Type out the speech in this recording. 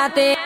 Tunjukkan